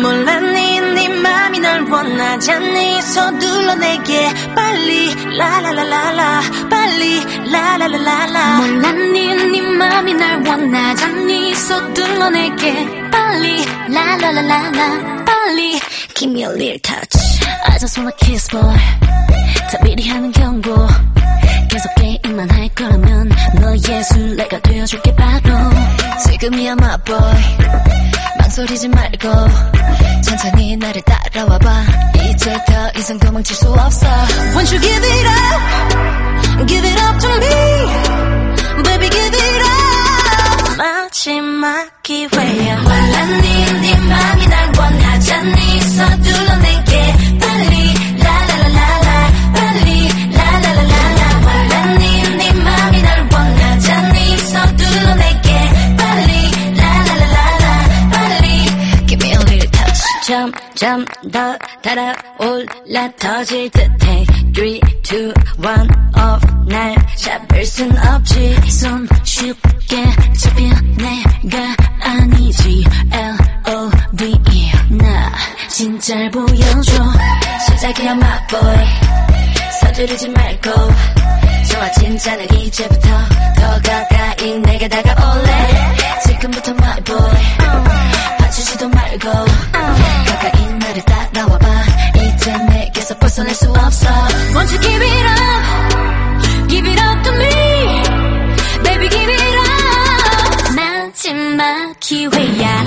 몰라 네네 맘이 날 원하지 않니? 서둘러 내게 빨리. 라라라라라. 빨리. 라라라라라. 몰라 네네 맘이 날 원하지 않니? 서둘러 내게 빨리. 라라라라라. 빨리. Give me a little touch. I just wanna kiss boy. 다 미리 하는 경고. 계속 게임만 할 거라면 너의 술래가 되어줄게 바로. 지금이야 my boy 망설이지 말고 천천히 나를 따라와봐 이제 더 이상 도망칠 수 없어 Won't you give it up Give it up to me Baby give it up 마지막 기회야 몰라 네네 맘이 날 점점 더 달아올라 터질 듯해 3, 2, 1 off 날 잡을 순 없지 손 쉽게 잡혀 내가 아니지 L.O.V.E 나 진짜를 보여줘 시작이야 my boy 서두르지 말고 좋아 진짜는 이제부터 더 가 体会呀